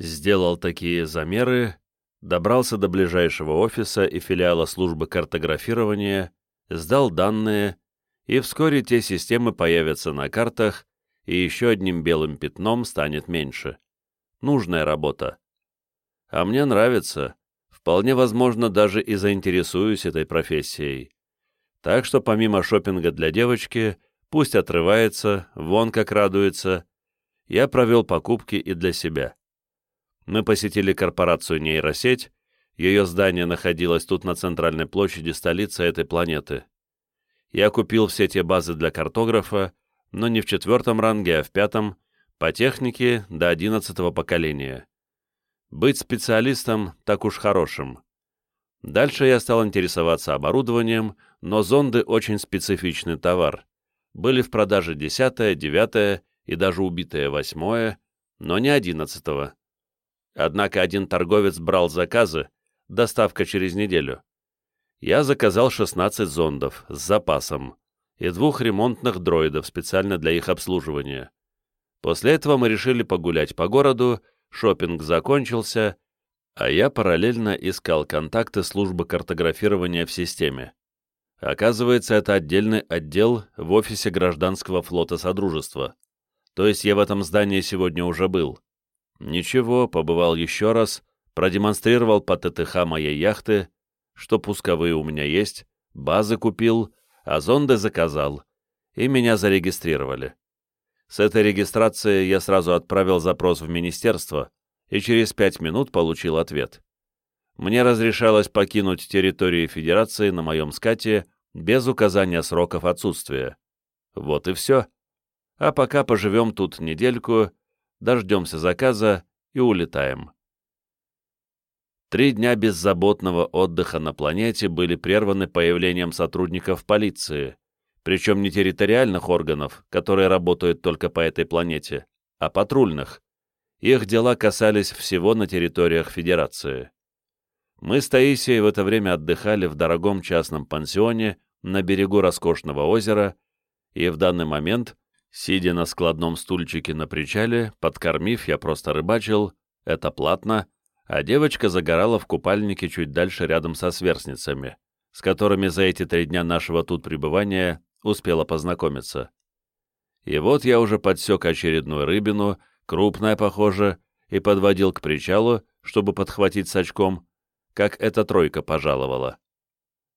Сделал такие замеры, добрался до ближайшего офиса и филиала службы картографирования, сдал данные, и вскоре те системы появятся на картах, и еще одним белым пятном станет меньше. Нужная работа. А мне нравится. Вполне возможно, даже и заинтересуюсь этой профессией. Так что помимо шопинга для девочки, пусть отрывается, вон как радуется, я провел покупки и для себя. Мы посетили корпорацию «Нейросеть», ее здание находилось тут на центральной площади столицы этой планеты. Я купил все те базы для картографа, но не в четвертом ранге, а в пятом, по технике до одиннадцатого поколения. Быть специалистом так уж хорошим. Дальше я стал интересоваться оборудованием, но зонды очень специфичный товар. Были в продаже десятое, девятое и даже убитое восьмое, но не одиннадцатого. Однако один торговец брал заказы, доставка через неделю. Я заказал 16 зондов с запасом и двух ремонтных дроидов специально для их обслуживания. После этого мы решили погулять по городу, шопинг закончился, а я параллельно искал контакты службы картографирования в системе. Оказывается, это отдельный отдел в офисе гражданского флота Содружества. То есть я в этом здании сегодня уже был. Ничего, побывал еще раз, продемонстрировал по ТТХ моей яхты, что пусковые у меня есть, базы купил, а зонды заказал, и меня зарегистрировали. С этой регистрацией я сразу отправил запрос в министерство и через пять минут получил ответ. Мне разрешалось покинуть территорию Федерации на моем скате без указания сроков отсутствия. Вот и все. А пока поживем тут недельку, дождемся заказа и улетаем. Три дня беззаботного отдыха на планете были прерваны появлением сотрудников полиции, причем не территориальных органов, которые работают только по этой планете, а патрульных. Их дела касались всего на территориях Федерации. Мы с Таисией в это время отдыхали в дорогом частном пансионе на берегу роскошного озера, и в данный момент, сидя на складном стульчике на причале, подкормив, я просто рыбачил, это платно, а девочка загорала в купальнике чуть дальше рядом со сверстницами, с которыми за эти три дня нашего тут пребывания успела познакомиться. И вот я уже подсек очередную рыбину, крупная, похоже, и подводил к причалу, чтобы подхватить с очком, как эта тройка пожаловала.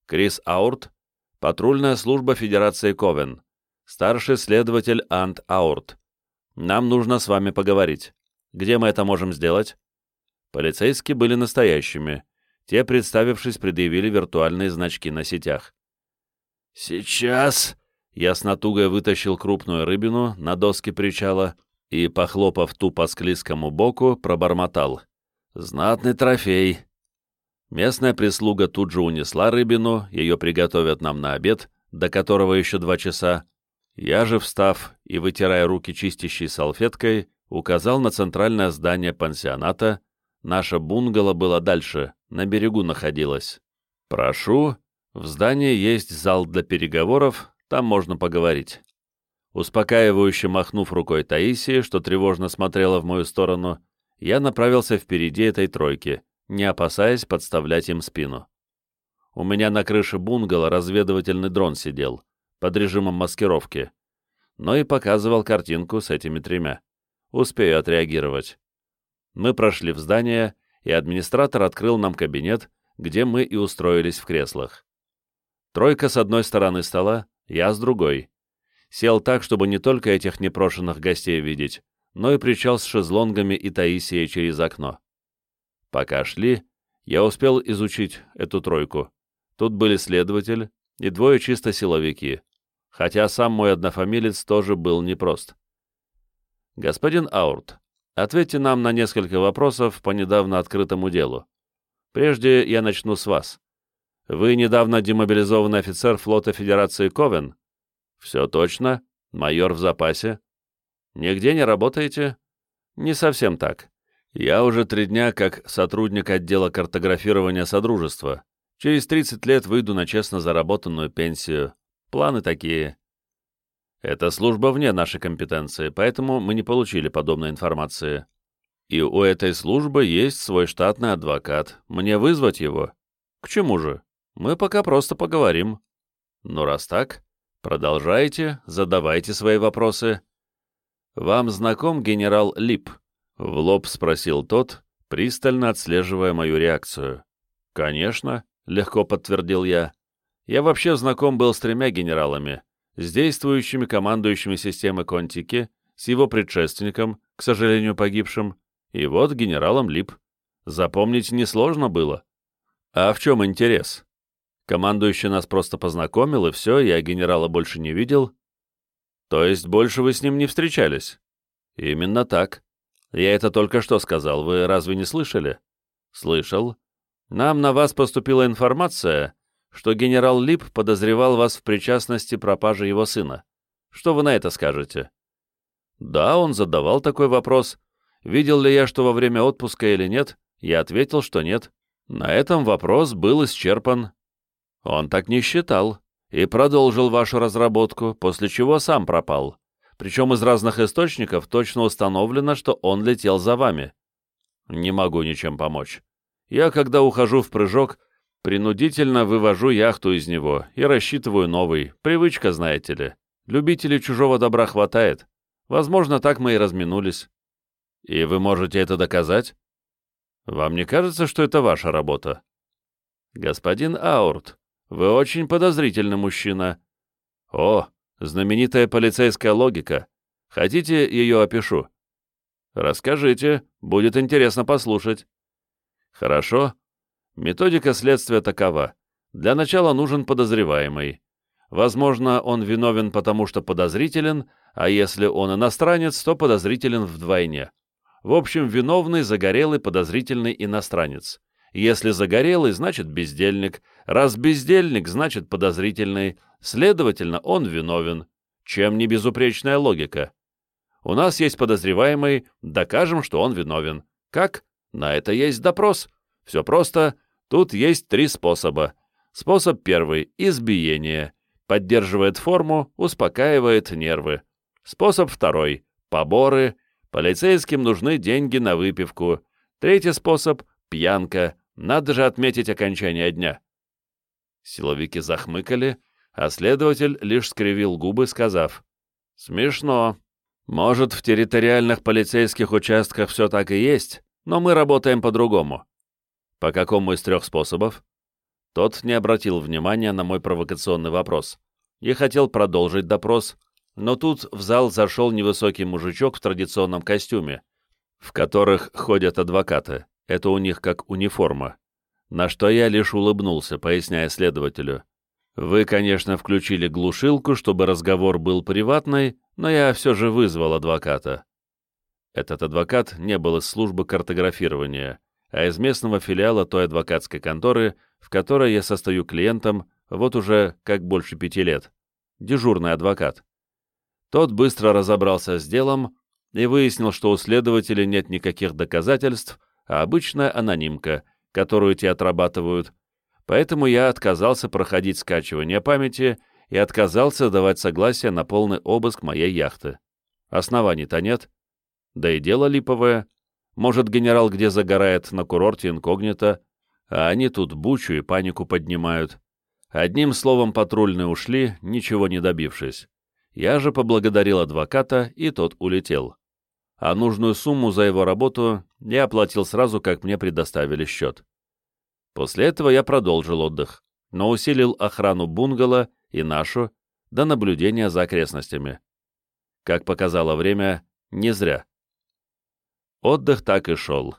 Крис Аурт, патрульная служба Федерации Ковен, старший следователь Ант Аурт. Нам нужно с вами поговорить. Где мы это можем сделать? Полицейские были настоящими. Те, представившись, предъявили виртуальные значки на сетях. «Сейчас!» Я с натугой вытащил крупную рыбину на доске причала и, похлопав ту по склизкому боку, пробормотал. «Знатный трофей!» Местная прислуга тут же унесла рыбину, ее приготовят нам на обед, до которого еще два часа. Я же, встав и вытирая руки чистящей салфеткой, указал на центральное здание пансионата, Наша бунгало было дальше, на берегу находилось. «Прошу, в здании есть зал для переговоров, там можно поговорить». Успокаивающе махнув рукой Таисии, что тревожно смотрела в мою сторону, я направился впереди этой тройки, не опасаясь подставлять им спину. У меня на крыше бунгало разведывательный дрон сидел, под режимом маскировки, но и показывал картинку с этими тремя. Успею отреагировать. Мы прошли в здание, и администратор открыл нам кабинет, где мы и устроились в креслах. Тройка с одной стороны стола, я с другой. Сел так, чтобы не только этих непрошенных гостей видеть, но и причал с шезлонгами и Таисией через окно. Пока шли, я успел изучить эту тройку. Тут были следователь и двое чисто силовики, хотя сам мой однофамилец тоже был непрост. «Господин Аурт, Ответьте нам на несколько вопросов по недавно открытому делу. Прежде я начну с вас. Вы недавно демобилизованный офицер флота Федерации Ковен? Все точно. Майор в запасе. Нигде не работаете? Не совсем так. Я уже три дня как сотрудник отдела картографирования Содружества. Через 30 лет выйду на честно заработанную пенсию. Планы такие. Это служба вне нашей компетенции, поэтому мы не получили подобной информации. И у этой службы есть свой штатный адвокат. Мне вызвать его? К чему же? Мы пока просто поговорим. Ну, раз так, продолжайте, задавайте свои вопросы. Вам знаком генерал Лип? В лоб спросил тот, пристально отслеживая мою реакцию. Конечно, легко подтвердил я. Я вообще знаком был с тремя генералами, с действующими командующими системы Контики, с его предшественником, к сожалению, погибшим, и вот генералом Лип. Запомнить несложно было. А в чем интерес? Командующий нас просто познакомил, и все, я генерала больше не видел. То есть больше вы с ним не встречались? Именно так. Я это только что сказал, вы разве не слышали? Слышал. Нам на вас поступила информация, что генерал Лип подозревал вас в причастности пропажи его сына. Что вы на это скажете? Да, он задавал такой вопрос, Видел ли я, что во время отпуска или нет, я ответил, что нет. На этом вопрос был исчерпан. Он так не считал и продолжил вашу разработку, после чего сам пропал. Причем из разных источников точно установлено, что он летел за вами. Не могу ничем помочь. Я, когда ухожу в прыжок, принудительно вывожу яхту из него и рассчитываю новый. Привычка, знаете ли. Любителей чужого добра хватает. Возможно, так мы и разминулись. И вы можете это доказать? Вам не кажется, что это ваша работа? Господин Аурт, вы очень подозрительный мужчина. О, знаменитая полицейская логика. Хотите, ее опишу? Расскажите, будет интересно послушать. Хорошо. Методика следствия такова. Для начала нужен подозреваемый. Возможно, он виновен потому, что подозрителен, а если он иностранец, то подозрителен вдвойне. В общем, виновный, загорелый, подозрительный иностранец. Если загорелый, значит бездельник. Раз бездельник, значит подозрительный. Следовательно, он виновен. Чем не безупречная логика? У нас есть подозреваемый, докажем, что он виновен. Как? На это есть допрос. Все просто. Тут есть три способа. Способ первый – избиение. Поддерживает форму, успокаивает нервы. Способ второй – поборы, Полицейским нужны деньги на выпивку. Третий способ — пьянка. Надо же отметить окончание дня. Силовики захмыкали, а следователь лишь скривил губы, сказав, «Смешно. Может, в территориальных полицейских участках все так и есть, но мы работаем по-другому». «По какому из трех способов?» Тот не обратил внимания на мой провокационный вопрос и хотел продолжить допрос, но тут в зал зашел невысокий мужичок в традиционном костюме, в которых ходят адвокаты. Это у них как униформа. На что я лишь улыбнулся, поясняя следователю. Вы, конечно, включили глушилку, чтобы разговор был приватный, но я все же вызвал адвоката. Этот адвокат не был из службы картографирования, а из местного филиала той адвокатской конторы, в которой я состою клиентом вот уже как больше пяти лет. Дежурный адвокат. Тот быстро разобрался с делом и выяснил, что у следователя нет никаких доказательств, а обычная анонимка, которую те отрабатывают. Поэтому я отказался проходить скачивание памяти и отказался давать согласие на полный обыск моей яхты. Оснований-то нет. Да и дело липовое. Может, генерал где загорает на курорте инкогнито, а они тут бучу и панику поднимают. Одним словом, патрульные ушли, ничего не добившись. Я же поблагодарил адвоката, и тот улетел. А нужную сумму за его работу я оплатил сразу, как мне предоставили счет. После этого я продолжил отдых, но усилил охрану бунгало и нашу до наблюдения за окрестностями. Как показало время, не зря. Отдых так и шел.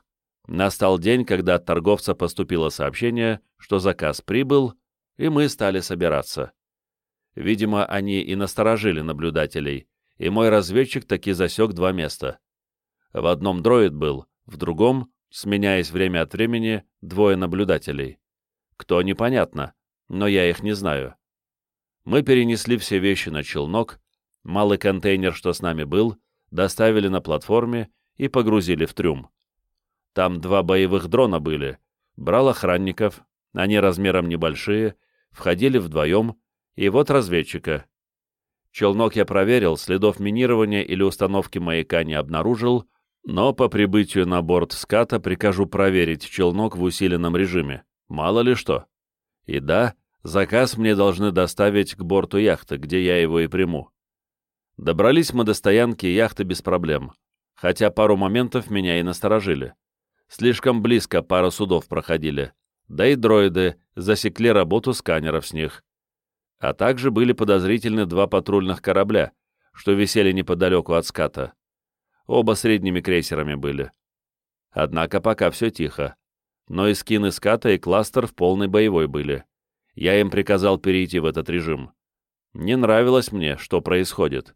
Настал день, когда от торговца поступило сообщение, что заказ прибыл, и мы стали собираться. Видимо, они и насторожили наблюдателей, и мой разведчик таки засек два места. В одном дроид был, в другом, сменяясь время от времени, двое наблюдателей. Кто, непонятно, но я их не знаю. Мы перенесли все вещи на челнок, малый контейнер, что с нами был, доставили на платформе и погрузили в трюм. Там два боевых дрона были, брал охранников, они размером небольшие, входили вдвоем, и вот разведчика. Челнок я проверил, следов минирования или установки маяка не обнаружил, Но по прибытию на борт ската прикажу проверить челнок в усиленном режиме. Мало ли что. И да, заказ мне должны доставить к борту яхты, где я его и приму. Добрались мы до стоянки яхты без проблем, хотя пару моментов меня и насторожили. Слишком близко пара судов проходили, да и дроиды засекли работу сканеров с них. А также были подозрительны два патрульных корабля, что висели неподалеку от ската. Оба средними крейсерами были. Однако пока все тихо. Но и скины ската и кластер в полной боевой были. Я им приказал перейти в этот режим. Не нравилось мне, что происходит.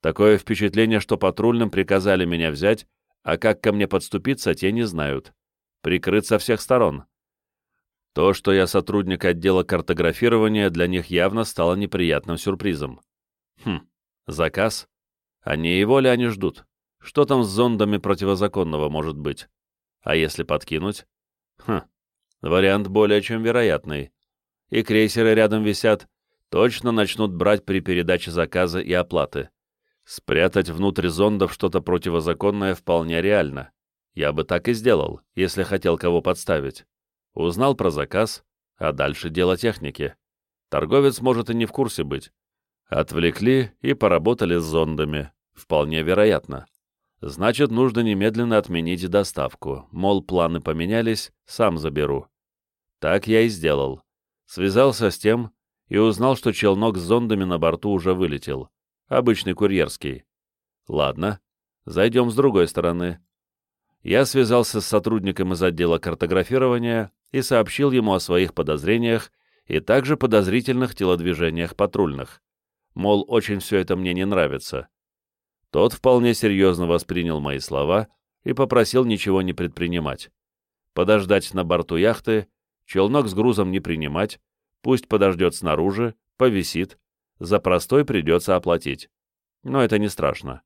Такое впечатление, что патрульным приказали меня взять, а как ко мне подступиться, те не знают. Прикрыт со всех сторон. То, что я сотрудник отдела картографирования, для них явно стало неприятным сюрпризом. Хм, заказ? А не его ли они ждут? Что там с зондами противозаконного может быть? А если подкинуть? Хм, вариант более чем вероятный. И крейсеры рядом висят, точно начнут брать при передаче заказа и оплаты. Спрятать внутрь зондов что-то противозаконное вполне реально. Я бы так и сделал, если хотел кого подставить. Узнал про заказ, а дальше дело техники. Торговец может и не в курсе быть. Отвлекли и поработали с зондами. Вполне вероятно. Значит, нужно немедленно отменить доставку. Мол, планы поменялись, сам заберу. Так я и сделал. Связался с тем и узнал, что челнок с зондами на борту уже вылетел. Обычный курьерский. Ладно, зайдем с другой стороны. Я связался с сотрудником из отдела картографирования и сообщил ему о своих подозрениях и также подозрительных телодвижениях патрульных. Мол, очень все это мне не нравится. Тот вполне серьезно воспринял мои слова и попросил ничего не предпринимать. Подождать на борту яхты, челнок с грузом не принимать, пусть подождет снаружи, повисит, за простой придется оплатить. Но это не страшно.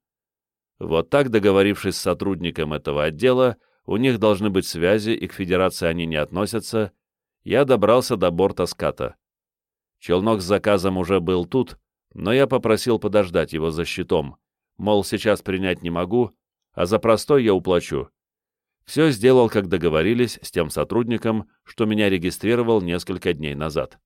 Вот так, договорившись с сотрудником этого отдела, у них должны быть связи, и к Федерации они не относятся, я добрался до борта ската. Челнок с заказом уже был тут, но я попросил подождать его за щитом, мол, сейчас принять не могу, а за простой я уплачу. Все сделал, как договорились, с тем сотрудником, что меня регистрировал несколько дней назад.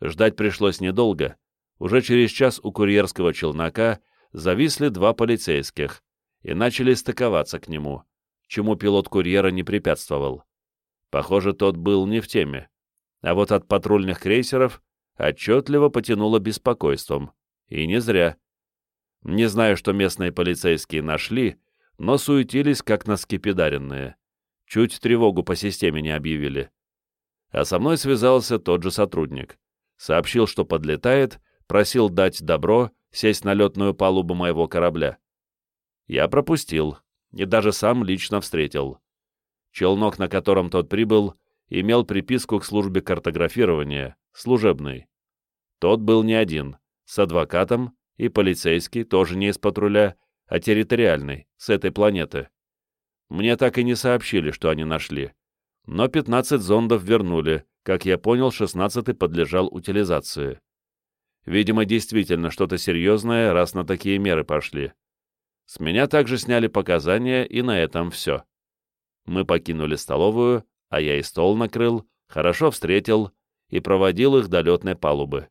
Ждать пришлось недолго. Уже через час у курьерского челнока зависли два полицейских и начали стыковаться к нему чему пилот курьера не препятствовал. Похоже, тот был не в теме. А вот от патрульных крейсеров отчетливо потянуло беспокойством. И не зря. Не знаю, что местные полицейские нашли, но суетились, как на скипидаренные. Чуть тревогу по системе не объявили. А со мной связался тот же сотрудник. Сообщил, что подлетает, просил дать добро сесть на летную палубу моего корабля. Я пропустил, и даже сам лично встретил. Челнок, на котором тот прибыл, имел приписку к службе картографирования, служебный. Тот был не один, с адвокатом, и полицейский, тоже не из патруля, а территориальный, с этой планеты. Мне так и не сообщили, что они нашли. Но 15 зондов вернули, как я понял, 16 подлежал утилизации. Видимо, действительно что-то серьезное, раз на такие меры пошли. С меня также сняли показания, и на этом все. Мы покинули столовую, а я и стол накрыл, хорошо встретил и проводил их до летной палубы.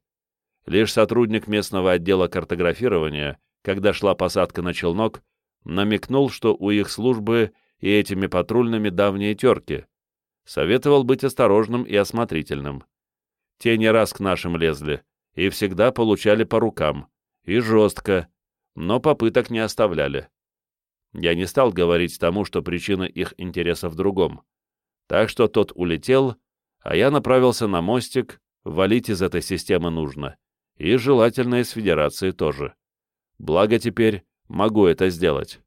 Лишь сотрудник местного отдела картографирования, когда шла посадка на челнок, намекнул, что у их службы и этими патрульными давние терки. Советовал быть осторожным и осмотрительным. Те не раз к нашим лезли и всегда получали по рукам, и жестко, но попыток не оставляли. Я не стал говорить тому, что причина их интереса в другом. Так что тот улетел, а я направился на мостик, валить из этой системы нужно. И желательно из Федерации тоже. Благо теперь могу это сделать.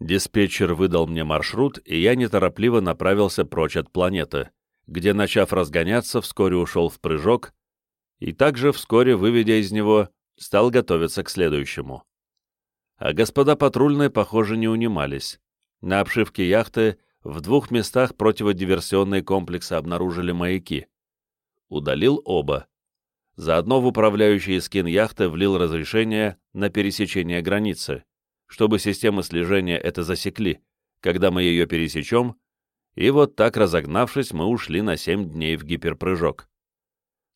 Диспетчер выдал мне маршрут, и я неторопливо направился прочь от планеты, где, начав разгоняться, вскоре ушел в прыжок, и также вскоре, выведя из него, стал готовиться к следующему. А господа патрульные, похоже, не унимались. На обшивке яхты в двух местах противодиверсионные комплексы обнаружили маяки. Удалил оба. Заодно в управляющий скин яхты влил разрешение на пересечение границы. чтобы системы слежения это засекли, когда мы ее пересечем, и вот так разогнавшись, мы ушли на 7 дней в гиперпрыжок.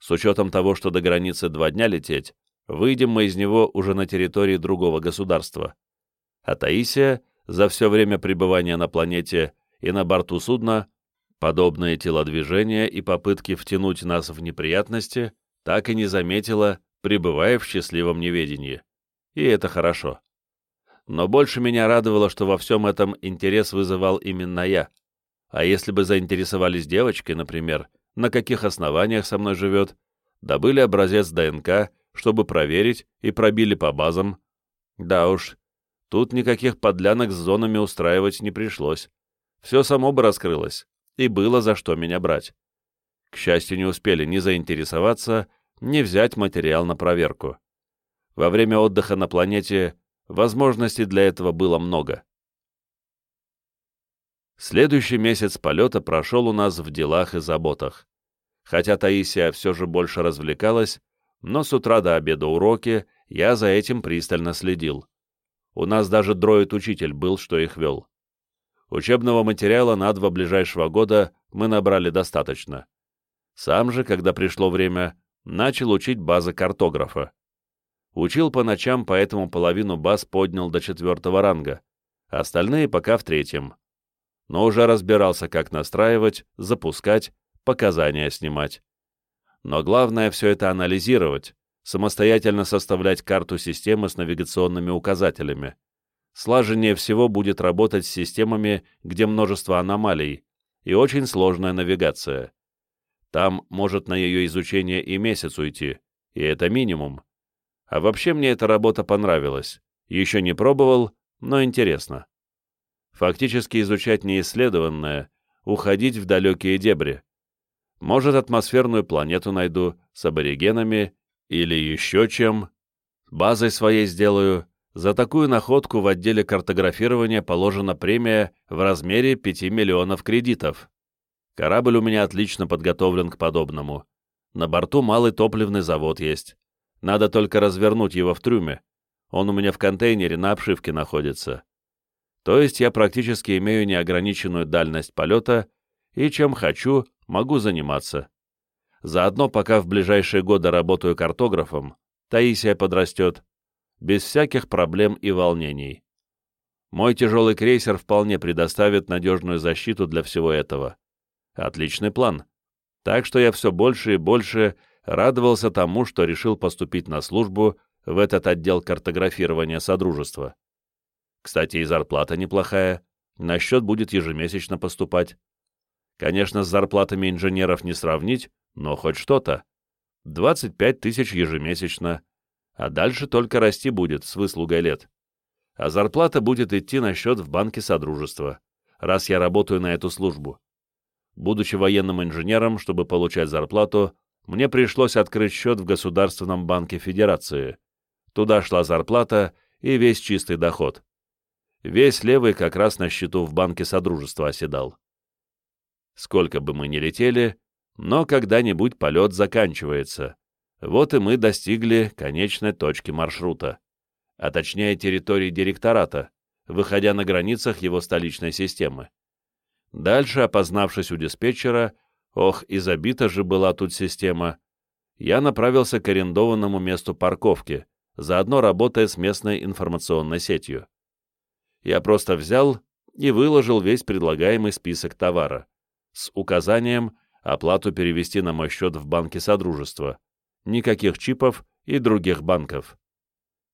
С учетом того, что до границы два дня лететь, выйдем мы из него уже на территории другого государства. А Таисия за все время пребывания на планете и на борту судна подобные телодвижения и попытки втянуть нас в неприятности так и не заметила, пребывая в счастливом неведении. И это хорошо. Но больше меня радовало, что во всем этом интерес вызывал именно я. А если бы заинтересовались девочкой, например, на каких основаниях со мной живет, добыли образец ДНК, чтобы проверить, и пробили по базам. Да уж, тут никаких подлянок с зонами устраивать не пришлось. Все само бы раскрылось, и было за что меня брать. К счастью, не успели ни заинтересоваться, ни взять материал на проверку. Во время отдыха на планете возможностей для этого было много. Следующий месяц полета прошел у нас в делах и заботах. Хотя Таисия все же больше развлекалась, но с утра до обеда уроки я за этим пристально следил. У нас даже дроид-учитель был, что их вел. Учебного материала на два ближайшего года мы набрали достаточно. Сам же, когда пришло время, начал учить базы картографа. Учил по ночам, поэтому половину баз поднял до четвертого ранга, остальные пока в третьем. Но уже разбирался, как настраивать, запускать, показания снимать. Но главное все это анализировать, самостоятельно составлять карту системы с навигационными указателями. Слаженнее всего будет работать с системами, где множество аномалий, и очень сложная навигация. Там может на ее изучение и месяц уйти, и это минимум. А вообще мне эта работа понравилась. Еще не пробовал, но интересно. Фактически изучать неисследованное, уходить в далекие дебри. Может, атмосферную планету найду с аборигенами или еще чем. Базой своей сделаю. За такую находку в отделе картографирования положена премия в размере 5 миллионов кредитов. Корабль у меня отлично подготовлен к подобному. На борту малый топливный завод есть. Надо только развернуть его в трюме. Он у меня в контейнере на обшивке находится. То есть я практически имею неограниченную дальность полета, и чем хочу, могу заниматься. Заодно, пока в ближайшие годы работаю картографом, Таисия подрастет, без всяких проблем и волнений. Мой тяжелый крейсер вполне предоставит надежную защиту для всего этого. Отличный план. Так что я все больше и больше радовался тому, что решил поступить на службу в этот отдел картографирования Содружества. Кстати, и зарплата неплохая, на счет будет ежемесячно поступать. Конечно, с зарплатами инженеров не сравнить, но хоть что-то. 25 тысяч ежемесячно, а дальше только расти будет с выслугой лет. А зарплата будет идти на счет в банке Содружества, раз я работаю на эту службу. Будучи военным инженером, чтобы получать зарплату, мне пришлось открыть счет в Государственном банке Федерации. Туда шла зарплата и весь чистый доход. Весь левый как раз на счету в банке Содружества оседал. Сколько бы мы ни летели, но когда-нибудь полет заканчивается. Вот и мы достигли конечной точки маршрута, а точнее территории директората, выходя на границах его столичной системы. Дальше, опознавшись у диспетчера, ох, и забита же была тут система, я направился к арендованному месту парковки, заодно работая с местной информационной сетью. Я просто взял и выложил весь предлагаемый список товара с указанием оплату перевести на мой счет в банке Содружества, никаких чипов и других банков.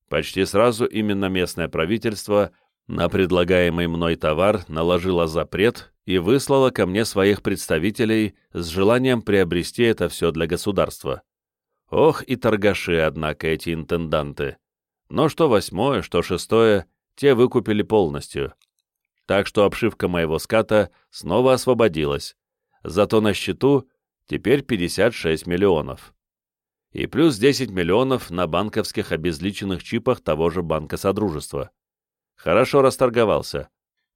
Почти сразу именно местное правительство на предлагаемый мной товар наложило запрет и выслало ко мне своих представителей с желанием приобрести это все для государства. Ох и торгаши, однако, эти интенданты. Но что восьмое, что шестое, те выкупили полностью. Так что обшивка моего ската снова освободилась. Зато на счету теперь 56 миллионов. И плюс 10 миллионов на банковских обезличенных чипах того же банка Содружества. Хорошо расторговался.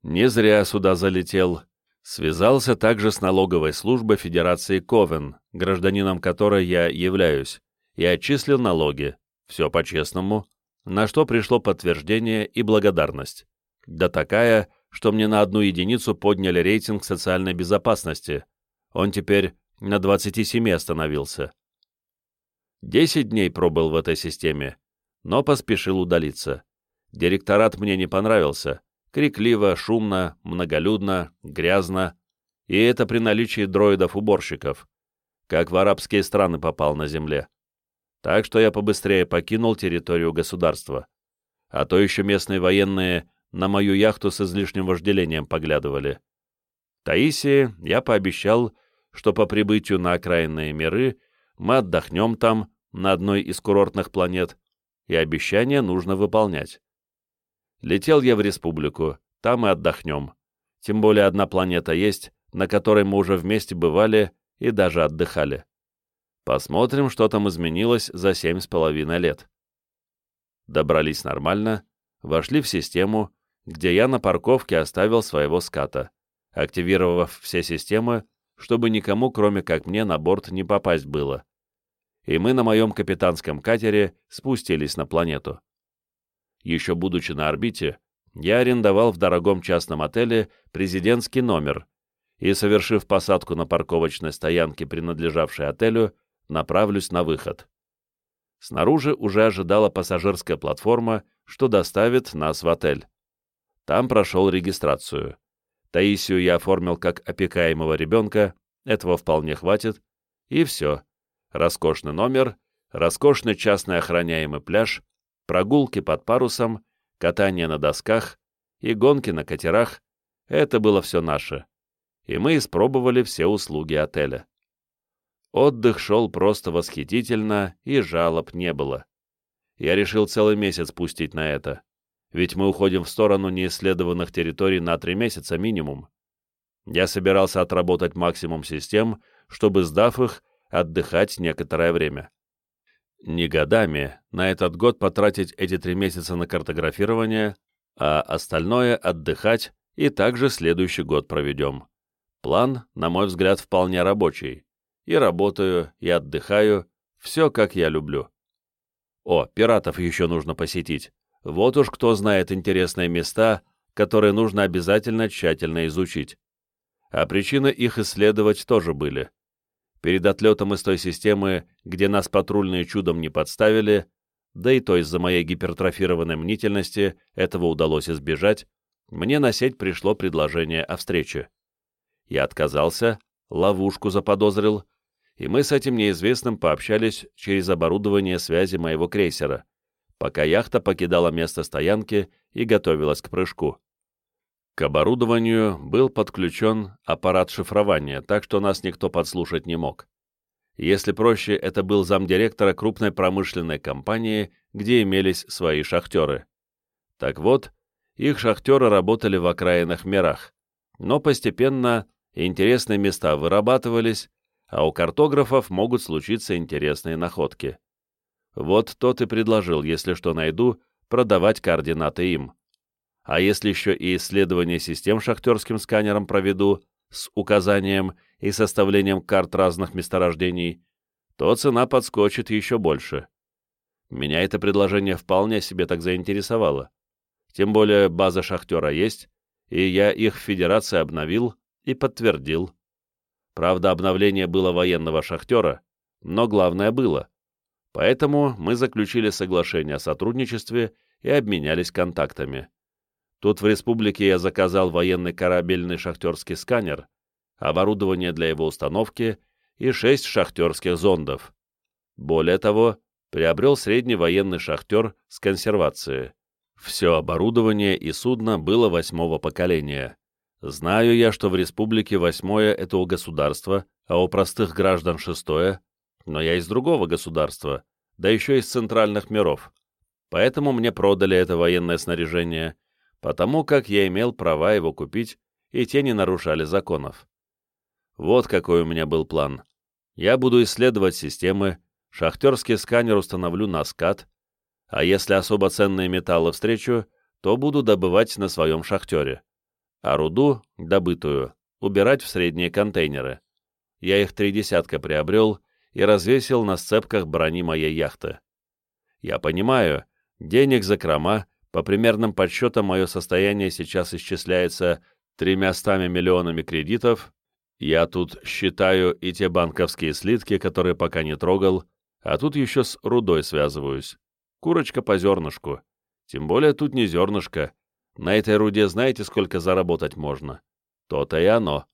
Не зря сюда залетел. Связался также с налоговой службой Федерации Ковен, гражданином которой я являюсь, и отчислил налоги. Все по-честному. На что пришло подтверждение и благодарность. Да такая, что мне на одну единицу подняли рейтинг социальной безопасности. Он теперь на 27 остановился. Десять дней пробыл в этой системе, но поспешил удалиться. Директорат мне не понравился. Крикливо, шумно, многолюдно, грязно. И это при наличии дроидов-уборщиков. Как в арабские страны попал на земле. Так что я побыстрее покинул территорию государства. А то еще местные военные на мою яхту с излишним вожделением поглядывали. Таисии я пообещал, что по прибытию на окраинные миры мы отдохнем там, на одной из курортных планет, и обещание нужно выполнять. Летел я в республику, там и отдохнем. Тем более одна планета есть, на которой мы уже вместе бывали и даже отдыхали. Посмотрим, что там изменилось за семь с половиной лет. Добрались нормально, вошли в систему, где я на парковке оставил своего ската, активировав все системы, чтобы никому, кроме как мне, на борт не попасть было. И мы на моем капитанском катере спустились на планету. Еще будучи на орбите, я арендовал в дорогом частном отеле президентский номер и, совершив посадку на парковочной стоянке, принадлежавшей отелю, направлюсь на выход. Снаружи уже ожидала пассажирская платформа, что доставит нас в отель. Там прошел регистрацию. Таисию я оформил как опекаемого ребенка, этого вполне хватит, и все. Роскошный номер, роскошный частный охраняемый пляж, прогулки под парусом, катание на досках и гонки на катерах — это было все наше. И мы испробовали все услуги отеля. Отдых шел просто восхитительно, и жалоб не было. Я решил целый месяц пустить на это ведь мы уходим в сторону неисследованных территорий на три месяца минимум. Я собирался отработать максимум систем, чтобы, сдав их, отдыхать некоторое время. Не годами на этот год потратить эти три месяца на картографирование, а остальное отдыхать и также следующий год проведем. План, на мой взгляд, вполне рабочий. И работаю, и отдыхаю, все как я люблю. О, пиратов еще нужно посетить. Вот уж кто знает интересные места, которые нужно обязательно тщательно изучить. А причины их исследовать тоже были. Перед отлетом из той системы, где нас патрульные чудом не подставили, да и то из-за моей гипертрофированной мнительности этого удалось избежать, мне на сеть пришло предложение о встрече. Я отказался, ловушку заподозрил, и мы с этим неизвестным пообщались через оборудование связи моего крейсера пока яхта покидала место стоянки и готовилась к прыжку. К оборудованию был подключен аппарат шифрования, так что нас никто подслушать не мог. Если проще, это был замдиректора крупной промышленной компании, где имелись свои шахтеры. Так вот, их шахтеры работали в окраинных мирах, но постепенно интересные места вырабатывались, а у картографов могут случиться интересные находки. Вот тот и предложил, если что найду, продавать координаты им. А если еще и исследование систем шахтерским сканером проведу, с указанием и составлением карт разных месторождений, то цена подскочит еще больше. Меня это предложение вполне себе так заинтересовало. Тем более база шахтера есть, и я их в Федерации обновил и подтвердил. Правда, обновление было военного шахтера, но главное было. Поэтому мы заключили соглашение о сотрудничестве и обменялись контактами. Тут в республике я заказал военный корабельный шахтерский сканер, оборудование для его установки и шесть шахтерских зондов. Более того, приобрел средний военный шахтер с консервацией. Все оборудование и судно было восьмого поколения. Знаю я, что в республике восьмое — это у государства, а у простых граждан шестое, но я из другого государства, да еще из центральных миров. Поэтому мне продали это военное снаряжение, потому как я имел права его купить, и те не нарушали законов. Вот какой у меня был план. Я буду исследовать системы, шахтерский сканер установлю на скат, а если особо ценные металлы встречу, то буду добывать на своем шахтере, а руду, добытую, убирать в средние контейнеры. Я их три десятка приобрел и развесил на сцепках брони моей яхты. Я понимаю, Денег за крома, по примерным подсчетам, мое состояние сейчас исчисляется тремястами миллионами кредитов. Я тут считаю и те банковские слитки, которые пока не трогал, а тут еще с рудой связываюсь. Курочка по зернышку. Тем более тут не зернышко. На этой руде знаете, сколько заработать можно? То-то и оно.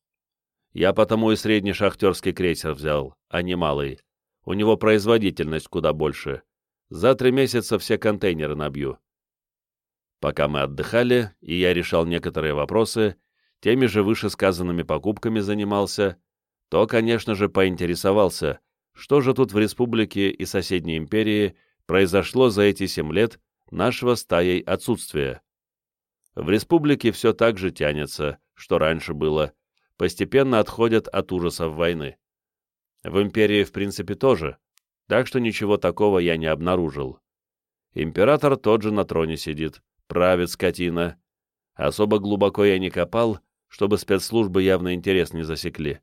Я потому и средний шахтерский крейсер взял, а не малый. У него производительность куда больше. За три месяца все контейнеры набью. Пока мы отдыхали, и я решал некоторые вопросы, теми же вышесказанными покупками занимался, то, конечно же, поинтересовался, что же тут в республике и соседней империи произошло за эти семь лет нашего стаей отсутствия. В республике все так же тянется, что раньше было, постепенно отходят от ужасов войны. В империи, в принципе, тоже, так что ничего такого я не обнаружил. Император тот же на троне сидит, правит скотина. Особо глубоко я не копал, чтобы спецслужбы явно интерес не засекли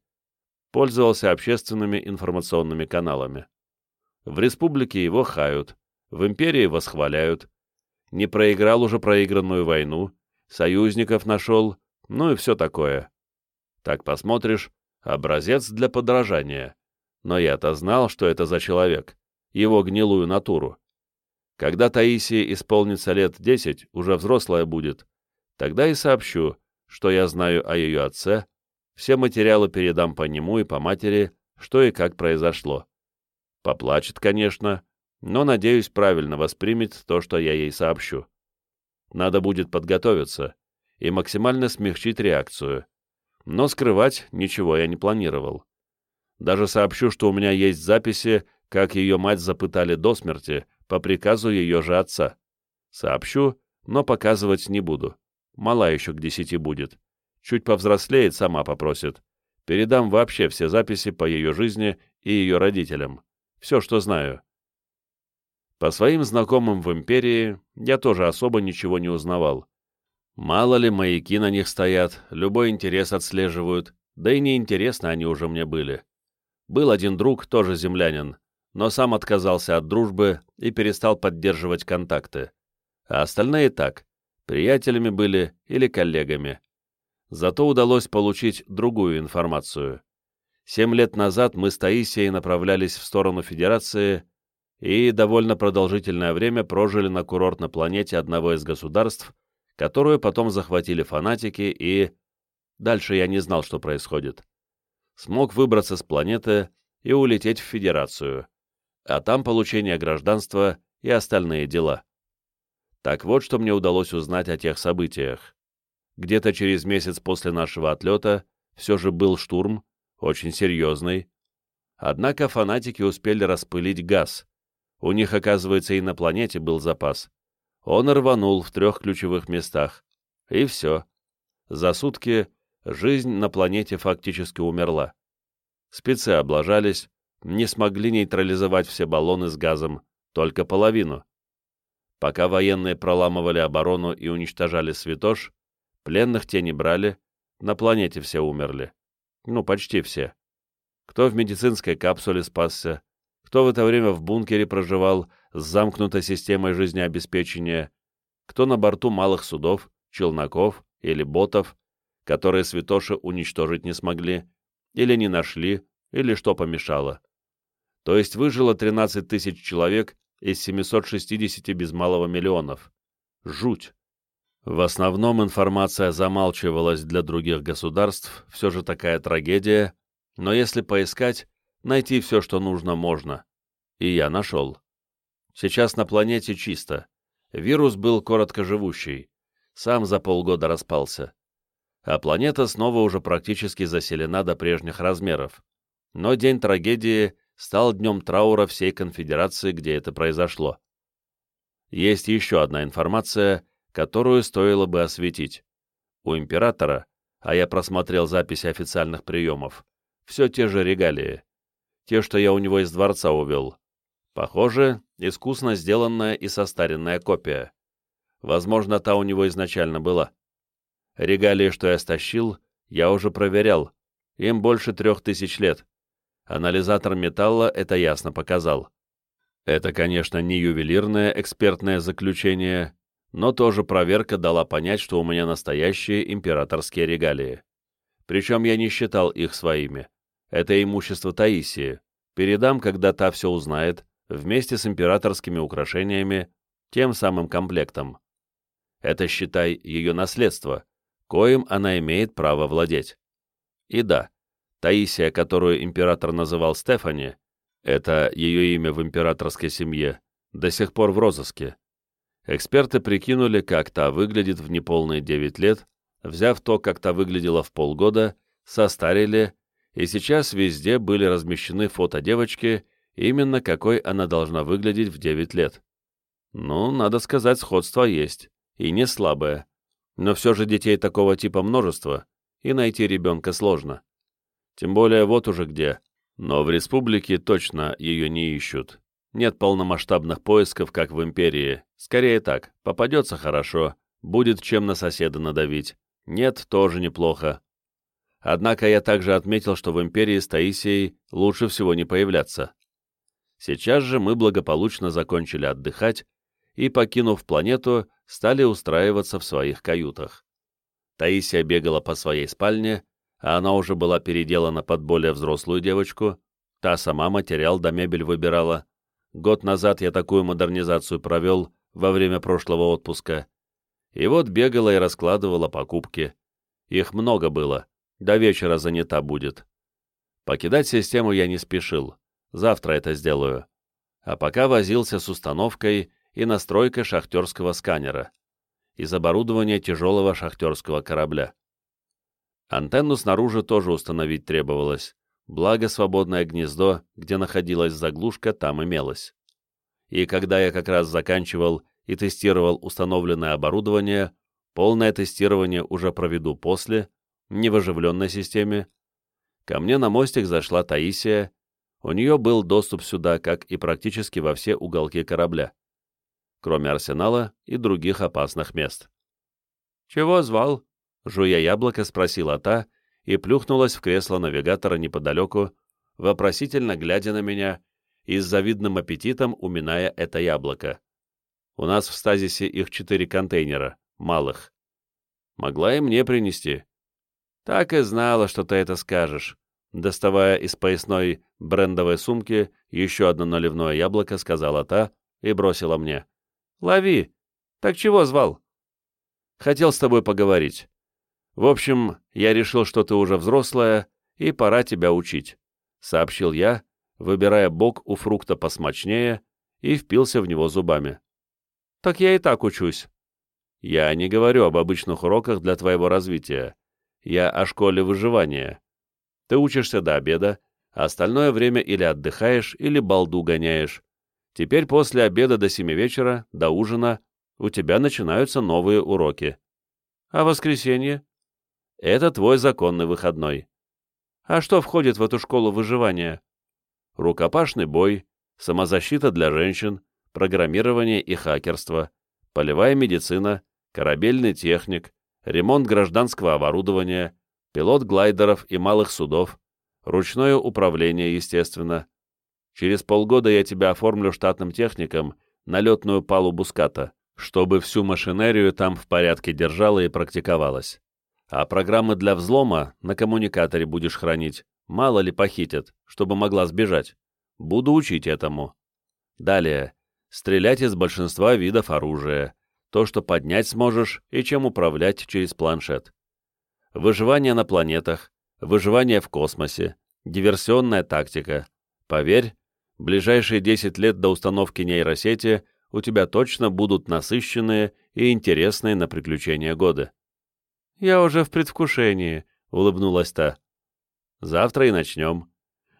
пользовался общественными информационными каналами. В республике его хают, в империи восхваляют. Не проиграл уже проигранную войну, союзников нашел, ну и все такое. Так посмотришь, образец для подражания. Но я-то знал, что это за человек, его гнилую натуру. Когда Таисии исполнится лет десять, уже взрослая будет, тогда и сообщу, что я знаю о ее отце, все материалы передам по нему и по матери, что и как произошло. Поплачет, конечно, но, надеюсь, правильно воспримет то, что я ей сообщу. Надо будет подготовиться и максимально смягчить реакцию. Но скрывать ничего я не планировал. Даже сообщу, что у меня есть записи, как ее мать запытали до смерти по приказу ее же отца. Сообщу, но показывать не буду. Мала еще к десяти будет. Чуть повзрослеет, сама попросит. Передам вообще все записи по ее жизни и ее родителям. Все, что знаю. По своим знакомым в империи я тоже особо ничего не узнавал. Мало ли маяки на них стоят, любой интерес отслеживают, да и неинтересно они уже мне были. Был один друг, тоже землянин, но сам отказался от дружбы и перестал поддерживать контакты. А остальные так, приятелями были или коллегами. Зато удалось получить другую информацию. Семь лет назад мы с Таисией направлялись в сторону Федерации и довольно продолжительное время прожили на курортной планете одного из государств, которую потом захватили фанатики и... Дальше я не знал, что происходит. Смог выбраться с планеты и улететь в Федерацию, а там получение гражданства и остальные дела. Так вот, что мне удалось узнать о тех событиях где-то через месяц после нашего отлета все же был штурм, очень серьезный. Однако фанатики успели распылить газ. У них, оказывается, и на планете был запас. Он рванул в трех ключевых местах. И все. За сутки жизнь на планете фактически умерла. Спецы облажались, не смогли нейтрализовать все баллоны с газом, только половину. Пока военные проламывали оборону и уничтожали Святош, Пленных те не брали, на планете все умерли. Ну, почти все. Кто в медицинской капсуле спасся, кто в это время в бункере проживал с замкнутой системой жизнеобеспечения, кто на борту малых судов, челноков или ботов, которые святоши уничтожить не смогли, или не нашли, или что помешало. То есть выжило 13 тысяч человек из 760 без малого миллионов. Жуть! В основном информация замалчивалась для других государств, все же такая трагедия, но если поискать, найти все, что нужно, можно. И я нашел. Сейчас на планете чисто. Вирус был короткоживущий, сам за полгода распался. А планета снова уже практически заселена до прежних размеров. Но день трагедии стал днем траура всей конфедерации, где это произошло. Есть еще одна информация — которую стоило бы осветить. У императора, а я просмотрел записи официальных приемов, все те же регалии. Те, что я у него из дворца увел. Похоже, искусно сделанная и состаренная копия. Возможно, та у него изначально была. Регалии, что я стащил, я уже проверял. Им больше трех тысяч лет. Анализатор металла это ясно показал. Это, конечно, не ювелирное экспертное заключение, но тоже проверка дала понять, что у меня настоящие императорские регалии. Причем я не считал их своими. Это имущество Таисии. Передам, когда та все узнает, вместе с императорскими украшениями, тем самым комплектом. Это, считай, ее наследство, коим она имеет право владеть. И да, Таисия, которую император называл Стефани, это ее имя в императорской семье, до сих пор в розыске. Эксперты прикинули, как та выглядит в неполные 9 лет, взяв то, как та выглядела в полгода, состарили, и сейчас везде были размещены фото девочки, именно какой она должна выглядеть в 9 лет. Ну, надо сказать, сходство есть, и не слабое. Но все же детей такого типа множество, и найти ребенка сложно. Тем более вот уже где. Но в республике точно ее не ищут. Нет полномасштабных поисков, как в империи. Скорее так, попадется хорошо, будет чем на соседа надавить. Нет, тоже неплохо. Однако я также отметил, что в империи с Таисией лучше всего не появляться. Сейчас же мы благополучно закончили отдыхать и, покинув планету, стали устраиваться в своих каютах. Таисия бегала по своей спальне, а она уже была переделана под более взрослую девочку, та сама материал да мебель выбирала, Год назад я такую модернизацию провел во время прошлого отпуска. И вот бегала и раскладывала покупки. Их много было. До вечера занята будет. Покидать систему я не спешил. Завтра это сделаю. А пока возился с установкой и настройкой шахтерского сканера из оборудования тяжелого шахтерского корабля. Антенну снаружи тоже установить требовалось благо свободное гнездо, где находилась заглушка, там имелось. И когда я как раз заканчивал и тестировал установленное оборудование, полное тестирование уже проведу после, не в оживленной системе, ко мне на мостик зашла Таисия, у нее был доступ сюда, как и практически во все уголки корабля, кроме арсенала и других опасных мест. «Чего звал?» — жуя яблоко, спросила та, и плюхнулась в кресло навигатора неподалеку, вопросительно глядя на меня и с завидным аппетитом уминая это яблоко. У нас в стазисе их четыре контейнера, малых. Могла и мне принести. Так и знала, что ты это скажешь. Доставая из поясной брендовой сумки еще одно наливное яблоко, сказала та и бросила мне. «Лови! Так чего звал?» «Хотел с тобой поговорить. В общем, я решил, что ты уже взрослая, и пора тебя учить», — сообщил я, выбирая бок у фрукта посмочнее, и впился в него зубами. «Так я и так учусь». «Я не говорю об обычных уроках для твоего развития. Я о школе выживания. Ты учишься до обеда, а остальное время или отдыхаешь, или балду гоняешь. Теперь после обеда до семи вечера, до ужина, у тебя начинаются новые уроки. А воскресенье? Это твой законный выходной. А что входит в эту школу выживания? Рукопашный бой, самозащита для женщин, программирование и хакерство, полевая медицина, корабельный техник, ремонт гражданского оборудования, пилот глайдеров и малых судов, ручное управление, естественно. Через полгода я тебя оформлю штатным техником на летную палубу ската, чтобы всю машинерию там в порядке держала и практиковалась. А программы для взлома на коммуникаторе будешь хранить. Мало ли похитят, чтобы могла сбежать. Буду учить этому. Далее. Стрелять из большинства видов оружия. То, что поднять сможешь и чем управлять через планшет. Выживание на планетах. Выживание в космосе. Диверсионная тактика. Поверь, ближайшие 10 лет до установки нейросети у тебя точно будут насыщенные и интересные на приключения годы. «Я уже в предвкушении», — улыбнулась та. «Завтра и начнем.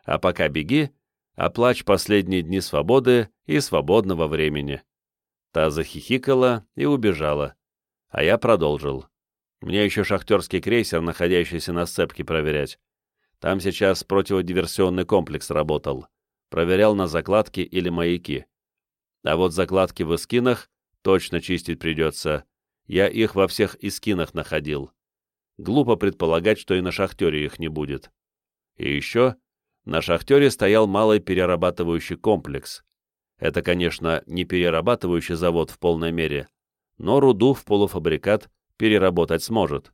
А пока беги, оплачь последние дни свободы и свободного времени». Та захихикала и убежала. А я продолжил. Мне еще шахтерский крейсер, находящийся на сцепке, проверять. Там сейчас противодиверсионный комплекс работал. Проверял на закладки или маяки. А вот закладки в эскинах точно чистить придется. Я их во всех искинах находил. Глупо предполагать, что и на шахтере их не будет. И еще, на шахтере стоял малый перерабатывающий комплекс. Это, конечно, не перерабатывающий завод в полной мере, но руду в полуфабрикат переработать сможет.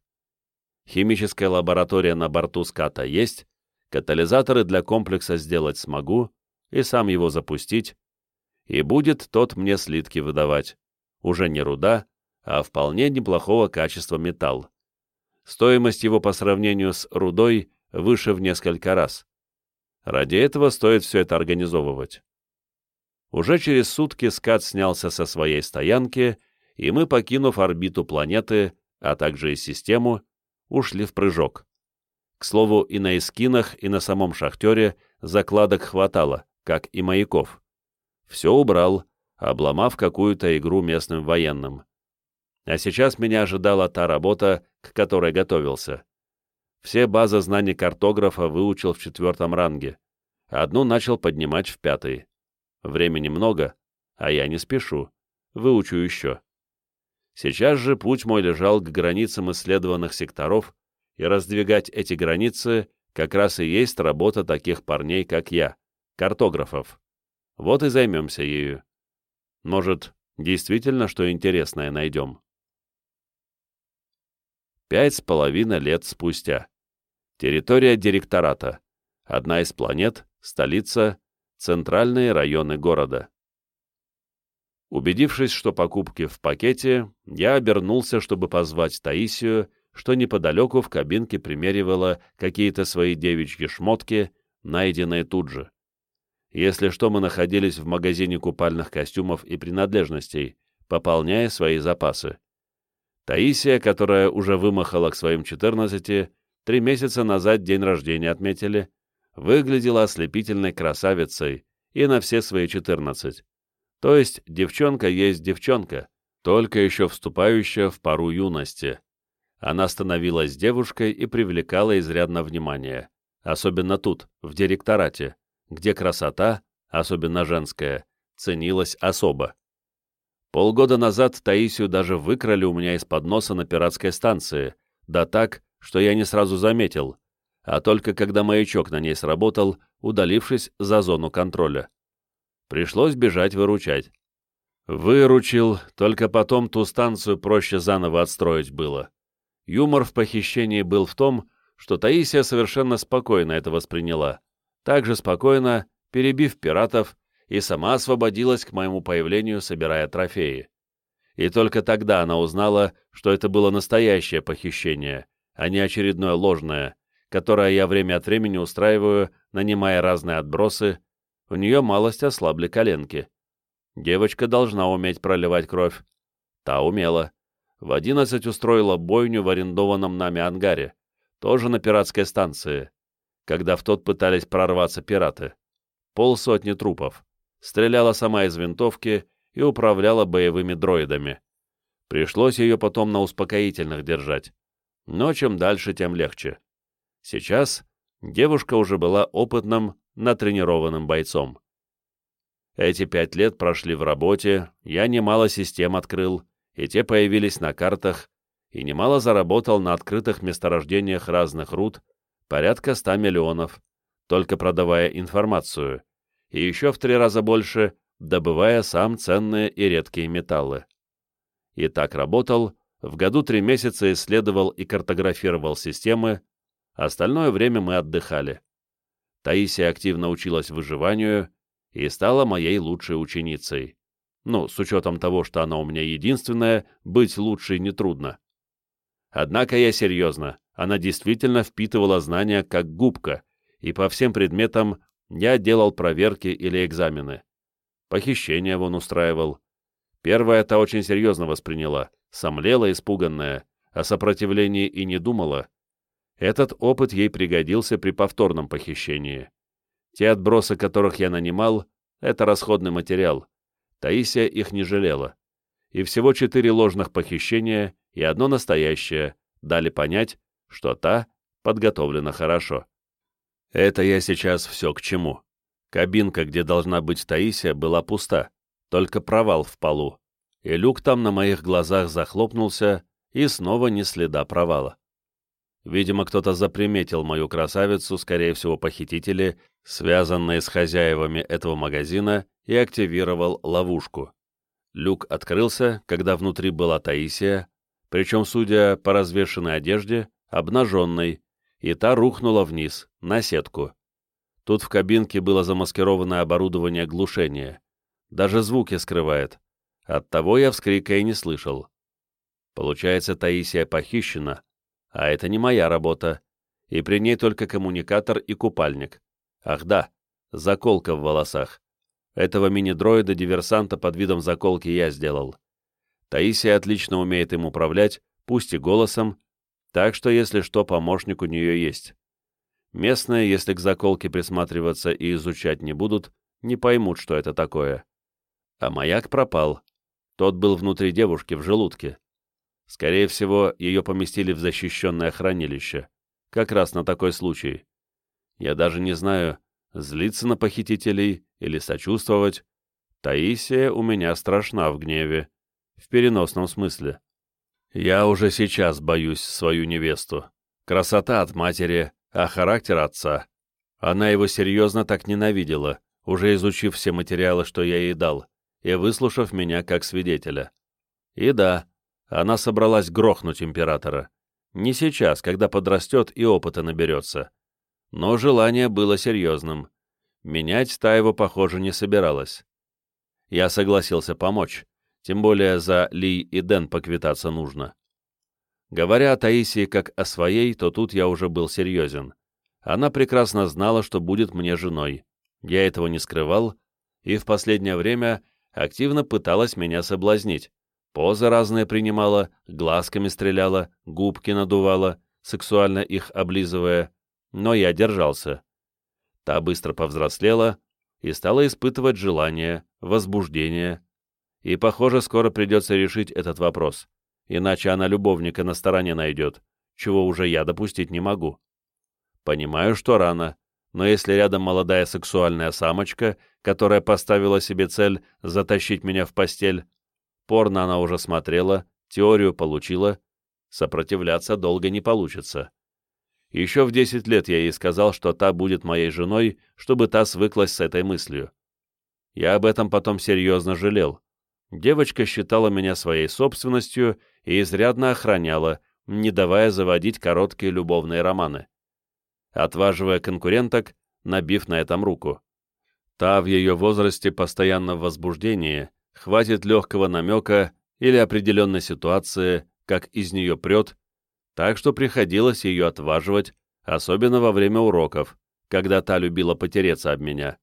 Химическая лаборатория на борту ската есть, катализаторы для комплекса сделать смогу и сам его запустить, и будет тот мне слитки выдавать. Уже не руда, а вполне неплохого качества металл. Стоимость его по сравнению с рудой выше в несколько раз. Ради этого стоит все это организовывать. Уже через сутки скат снялся со своей стоянки, и мы, покинув орбиту планеты, а также и систему, ушли в прыжок. К слову, и на эскинах, и на самом шахтере закладок хватало, как и маяков. Все убрал, обломав какую-то игру местным военным. А сейчас меня ожидала та работа, к которой готовился. Все базы знаний картографа выучил в четвертом ранге. Одну начал поднимать в пятый. Времени много, а я не спешу. Выучу еще. Сейчас же путь мой лежал к границам исследованных секторов, и раздвигать эти границы как раз и есть работа таких парней, как я, картографов. Вот и займемся ею. Может, действительно что интересное найдем. Пять с половиной лет спустя. Территория директората. Одна из планет, столица, центральные районы города. Убедившись, что покупки в пакете, я обернулся, чтобы позвать Таисию, что неподалеку в кабинке примеривала какие-то свои девичьи шмотки, найденные тут же. Если что, мы находились в магазине купальных костюмов и принадлежностей, пополняя свои запасы. Таисия, которая уже вымахала к своим 14, три месяца назад день рождения отметили, выглядела ослепительной красавицей и на все свои 14. То есть девчонка есть девчонка, только еще вступающая в пару юности. Она становилась девушкой и привлекала изрядно внимание, особенно тут, в директорате, где красота, особенно женская, ценилась особо. Полгода назад Таисию даже выкрали у меня из-под носа на пиратской станции, да так, что я не сразу заметил, а только когда маячок на ней сработал, удалившись за зону контроля. Пришлось бежать выручать. Выручил, только потом ту станцию проще заново отстроить было. Юмор в похищении был в том, что Таисия совершенно спокойно это восприняла. Также спокойно, перебив пиратов, и сама освободилась к моему появлению, собирая трофеи. И только тогда она узнала, что это было настоящее похищение, а не очередное ложное, которое я время от времени устраиваю, нанимая разные отбросы, у нее малость ослабли коленки. Девочка должна уметь проливать кровь. Та умела. В одиннадцать устроила бойню в арендованном нами ангаре, тоже на пиратской станции, когда в тот пытались прорваться пираты. Полсотни трупов. Стреляла сама из винтовки и управляла боевыми дроидами. Пришлось ее потом на успокоительных держать. Но чем дальше, тем легче. Сейчас девушка уже была опытным, натренированным бойцом. Эти пять лет прошли в работе, я немало систем открыл, и те появились на картах, и немало заработал на открытых месторождениях разных руд, порядка 100 миллионов, только продавая информацию, и еще в три раза больше, добывая сам ценные и редкие металлы. И так работал, в году три месяца исследовал и картографировал системы, остальное время мы отдыхали. Таисия активно училась выживанию и стала моей лучшей ученицей. Ну, с учетом того, что она у меня единственная, быть лучшей нетрудно. Однако я серьезно, она действительно впитывала знания как губка, и по всем предметам я делал проверки или экзамены. Похищение вон устраивал. Первая это очень серьезно восприняла, сомлела испуганная, о сопротивлении и не думала, этот опыт ей пригодился при повторном похищении. Те отбросы, которых я нанимал, это расходный материал. Таисия их не жалела. И всего четыре ложных похищения и одно настоящее дали понять, что та подготовлена хорошо. Это я сейчас все к чему. Кабинка, где должна быть Таисия, была пуста, только провал в полу. И люк там на моих глазах захлопнулся, и снова не следа провала. Видимо, кто-то заприметил мою красавицу, скорее всего, похитители, связанный с хозяевами этого магазина, и активировал ловушку. Люк открылся, когда внутри была Таисия, причем, судя по развешенной одежде, обнаженной, и та рухнула вниз, на сетку. Тут в кабинке было замаскированное оборудование глушения. Даже звуки скрывает. Оттого я вскрика и не слышал. Получается, Таисия похищена, а это не моя работа, и при ней только коммуникатор и купальник. Ах да, заколка в волосах. Этого мини-дроида-диверсанта под видом заколки я сделал. Таисия отлично умеет им управлять, пусть и голосом, так что, если что, помощник у нее есть. Местные, если к заколке присматриваться и изучать не будут, не поймут, что это такое. А маяк пропал. Тот был внутри девушки, в желудке. Скорее всего, ее поместили в защищенное хранилище. Как раз на такой случай. Я даже не знаю, злиться на похитителей или сочувствовать. Таисия у меня страшна в гневе. В переносном смысле. Я уже сейчас боюсь свою невесту. Красота от матери, а характер отца. Она его серьезно так ненавидела, уже изучив все материалы, что я ей дал, и выслушав меня как свидетеля. И да, она собралась грохнуть императора. Не сейчас, когда подрастет и опыта наберется. Но желание было серьезным. Менять та похоже, не собиралась. Я согласился помочь, тем более за Ли и Дэн поквитаться нужно. Говоря о Таисии как о своей, то тут я уже был серьезен. Она прекрасно знала, что будет мне женой. Я этого не скрывал, и в последнее время активно пыталась меня соблазнить, Позы разные принимала, глазками стреляла, губки надувала, сексуально их облизывая, но я держался. Та быстро повзрослела и стала испытывать желание, возбуждение. И, похоже, скоро придется решить этот вопрос, иначе она любовника на стороне найдет, чего уже я допустить не могу. Понимаю, что рано, но если рядом молодая сексуальная самочка, которая поставила себе цель затащить меня в постель, Порно она уже смотрела, теорию получила, сопротивляться долго не получится. Еще в 10 лет я ей сказал, что та будет моей женой, чтобы та свыклась с этой мыслью. Я об этом потом серьезно жалел. Девочка считала меня своей собственностью и изрядно охраняла, не давая заводить короткие любовные романы. Отваживая конкуренток, набив на этом руку. Та в ее возрасте постоянно в возбуждении, хватит легкого намека или определенной ситуации, как из нее прет, так что приходилось ее отваживать, особенно во время уроков, когда та любила потереться об меня.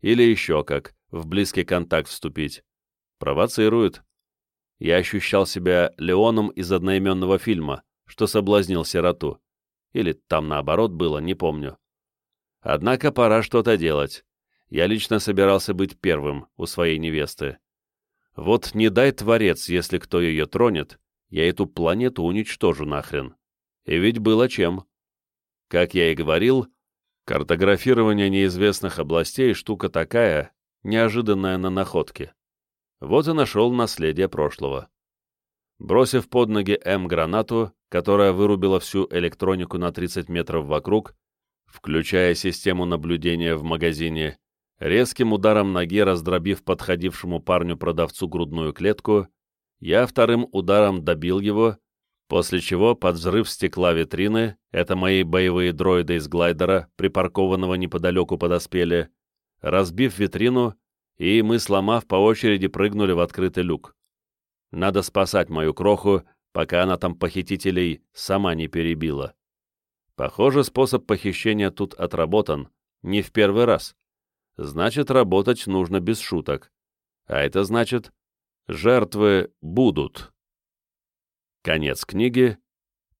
Или еще как, в близкий контакт вступить. Провоцирует. Я ощущал себя Леоном из одноименного фильма, что соблазнил сироту. Или там наоборот было, не помню. Однако пора что-то делать. Я лично собирался быть первым у своей невесты. Вот не дай творец, если кто ее тронет, я эту планету уничтожу нахрен. И ведь было чем. Как я и говорил, картографирование неизвестных областей штука такая, неожиданная на находке. Вот и нашел наследие прошлого. Бросив под ноги М-гранату, которая вырубила всю электронику на 30 метров вокруг, включая систему наблюдения в магазине, Резким ударом ноги раздробив подходившему парню-продавцу грудную клетку, я вторым ударом добил его, после чего под взрыв стекла витрины, это мои боевые дроиды из глайдера, припаркованного неподалеку подоспели, разбив витрину, и мы, сломав, по очереди прыгнули в открытый люк. Надо спасать мою кроху, пока она там похитителей сама не перебила. Похоже, способ похищения тут отработан, не в первый раз значит, работать нужно без шуток. А это значит, жертвы будут. Конец книги.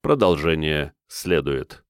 Продолжение следует.